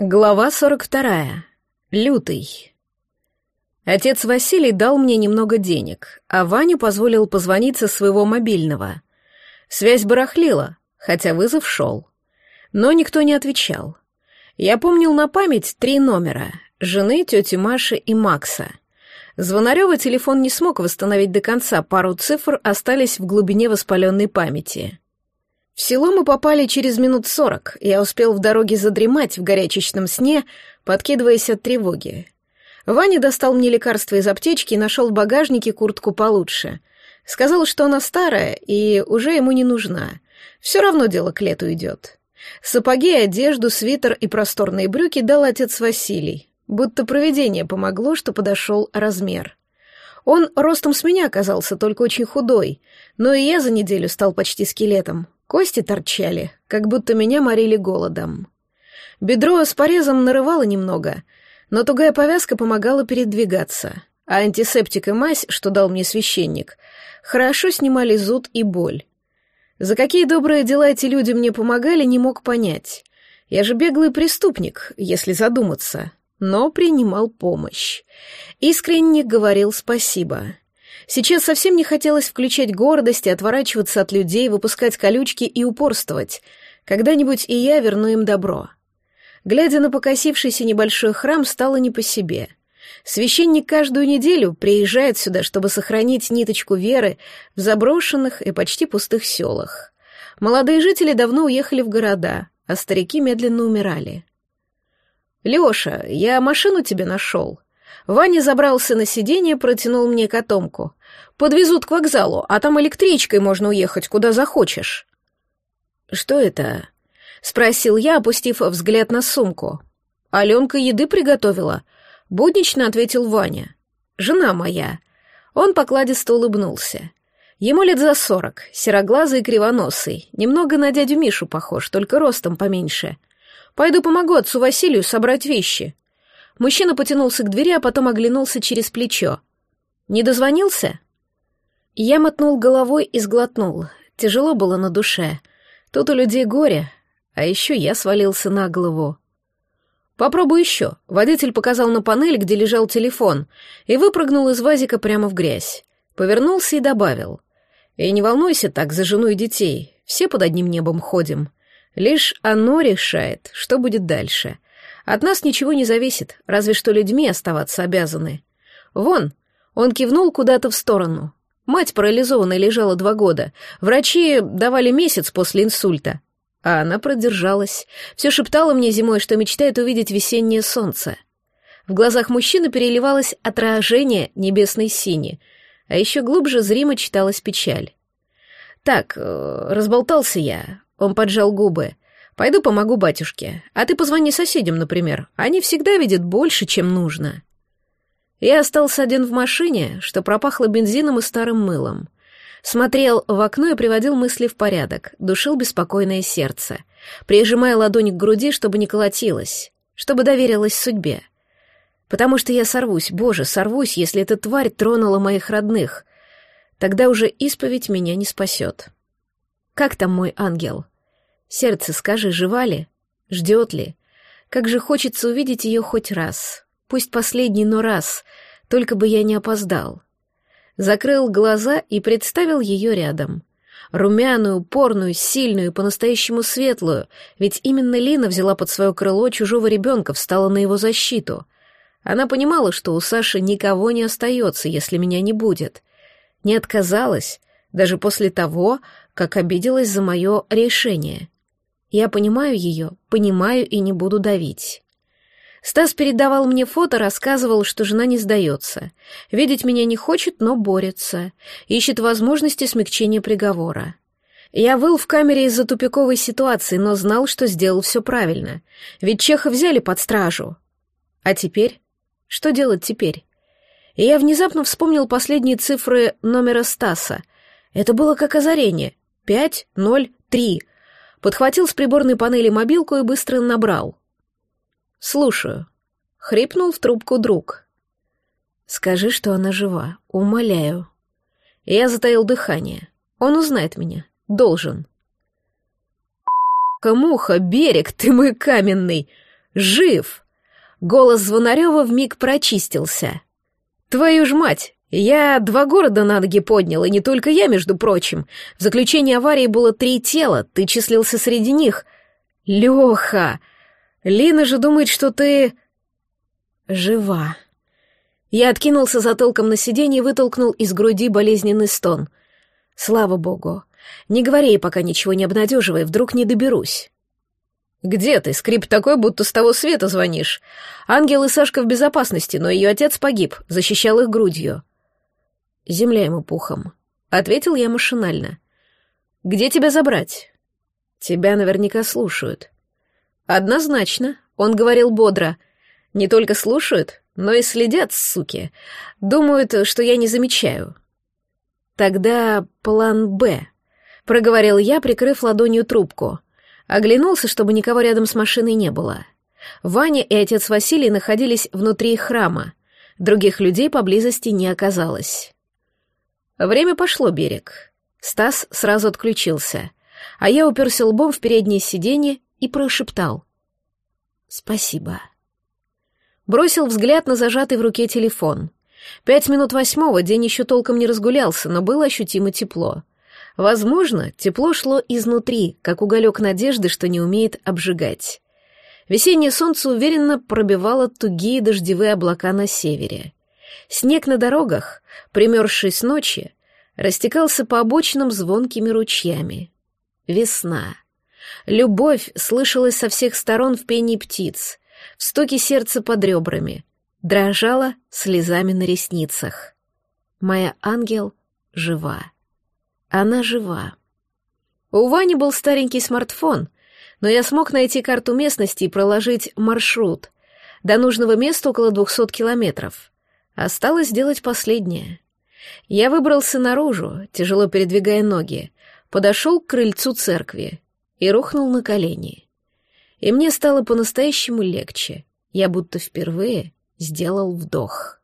Глава 42. Лютый. Отец Василий дал мне немного денег, а Ваню позволил позвонить со своего мобильного. Связь барахлила, хотя вызов шел. Но никто не отвечал. Я помнил на память три номера — жены, тети Маши и Макса. Звонарева телефон не смог восстановить до конца, пару цифр остались в глубине воспаленной памяти — в село мы попали через минут сорок. Я успел в дороге задремать в горячечном сне, подкидываясь от тревоги. Ваня достал мне лекарство из аптечки и нашел в багажнике куртку получше. Сказал, что она старая и уже ему не нужна. Все равно дело к лету идет. Сапоги, одежду, свитер и просторные брюки дал отец Василий. Будто проведение помогло, что подошел размер. Он ростом с меня оказался, только очень худой, но и я за неделю стал почти скелетом. Кости торчали, как будто меня морили голодом. Бедро с порезом нарывало немного, но тугая повязка помогала передвигаться, а антисептик и мазь, что дал мне священник, хорошо снимали зуд и боль. За какие добрые дела эти люди мне помогали, не мог понять. Я же беглый преступник, если задуматься, но принимал помощь. Искренне говорил спасибо. Сейчас совсем не хотелось включать гордость и отворачиваться от людей, выпускать колючки и упорствовать. Когда-нибудь и я верну им добро. Глядя на покосившийся небольшой храм, стало не по себе. Священник каждую неделю приезжает сюда, чтобы сохранить ниточку веры в заброшенных и почти пустых селах. Молодые жители давно уехали в города, а старики медленно умирали. «Леша, я машину тебе нашел», Ваня забрался на сиденье, протянул мне котомку. «Подвезут к вокзалу, а там электричкой можно уехать, куда захочешь». «Что это?» — спросил я, опустив взгляд на сумку. «Аленка еды приготовила», — буднично ответил Ваня. «Жена моя». Он покладисто улыбнулся. Ему лет за сорок, сероглазый и кривоносый, немного на дядю Мишу похож, только ростом поменьше. Пойду помогу отцу Василию собрать вещи. Мужчина потянулся к двери, а потом оглянулся через плечо. «Не дозвонился?» Я мотнул головой и сглотнул. Тяжело было на душе. Тут у людей горе, а еще я свалился на голову. «Попробуй еще», — водитель показал на панель, где лежал телефон, и выпрыгнул из вазика прямо в грязь. Повернулся и добавил. «И не волнуйся так за жену и детей, все под одним небом ходим. Лишь оно решает, что будет дальше. От нас ничего не зависит, разве что людьми оставаться обязаны. Вон, он кивнул куда-то в сторону. Мать парализованная лежала два года. Врачи давали месяц после инсульта. А она продержалась. Все шептала мне зимой, что мечтает увидеть весеннее солнце. В глазах мужчины переливалось отражение небесной сини, а еще глубже зримо читалась печаль. «Так, э, разболтался я». Он поджал губы. Пойду помогу батюшке, а ты позвони соседям, например. Они всегда видят больше, чем нужно. Я остался один в машине, что пропахло бензином и старым мылом. Смотрел в окно и приводил мысли в порядок, душил беспокойное сердце, прижимая ладонь к груди, чтобы не колотилось, чтобы доверилась судьбе. Потому что я сорвусь, боже, сорвусь, если эта тварь тронула моих родных. Тогда уже исповедь меня не спасет. Как там мой ангел? Сердце, скажи, жива ли? Ждет ли? Как же хочется увидеть ее хоть раз. Пусть последний, но раз. Только бы я не опоздал. Закрыл глаза и представил ее рядом. Румяную, упорную, сильную, по-настоящему светлую, ведь именно Лина взяла под свое крыло чужого ребенка, встала на его защиту. Она понимала, что у Саши никого не остается, если меня не будет. Не отказалась, даже после того, как обиделась за мое решение. Я понимаю ее, понимаю и не буду давить. Стас передавал мне фото, рассказывал, что жена не сдается. Видеть меня не хочет, но борется. Ищет возможности смягчения приговора. Я выл в камере из-за тупиковой ситуации, но знал, что сделал все правильно. Ведь Чеха взяли под стражу. А теперь? Что делать теперь? И я внезапно вспомнил последние цифры номера Стаса. Это было как озарение. Пять, ноль, три — подхватил с приборной панели мобилку и быстро набрал. «Слушаю», — хрипнул в трубку друг. «Скажи, что она жива, умоляю». Я затаил дыхание. Он узнает меня. Должен. «Муха, берег, ты мой каменный!» Жив! Голос Звонарева вмиг прочистился. Твою ж мать! Я два города на ноги поднял, и не только я, между прочим. В заключении аварии было три тела, ты числился среди них. Леха! Лина же думает, что ты... Жива. Я откинулся затылком на сиденье и вытолкнул из груди болезненный стон. Слава богу. Не говори ей пока ничего не обнадеживай, вдруг не доберусь. «Где ты? Скрип такой, будто с того света звонишь. Ангел и Сашка в безопасности, но ее отец погиб, защищал их грудью». «Земля ему пухом», — ответил я машинально. «Где тебя забрать?» «Тебя наверняка слушают». «Однозначно», — он говорил бодро. «Не только слушают, но и следят, суки. Думают, что я не замечаю». «Тогда план «Б», — проговорил я, прикрыв ладонью трубку. Оглянулся, чтобы никого рядом с машиной не было. Ваня и отец Василий находились внутри храма. Других людей поблизости не оказалось. Время пошло, берег. Стас сразу отключился, а я уперся лбом в переднее сиденье и прошептал. «Спасибо». Бросил взгляд на зажатый в руке телефон. Пять минут восьмого, день еще толком не разгулялся, но было ощутимо тепло. Возможно, тепло шло изнутри, как уголек надежды, что не умеет обжигать. Весеннее солнце уверенно пробивало тугие дождевые облака на севере. Снег на дорогах, примерзший с ночи, растекался по обочинам звонкими ручьями. Весна. Любовь слышалась со всех сторон в пении птиц, в стуке сердца под ребрами, дрожала слезами на ресницах. Моя ангел жива. Она жива. У Вани был старенький смартфон, но я смог найти карту местности и проложить маршрут. До нужного места около двухсот километров. Осталось сделать последнее. Я выбрался наружу, тяжело передвигая ноги, подошел к крыльцу церкви и рухнул на колени. И мне стало по-настоящему легче. Я будто впервые сделал вдох.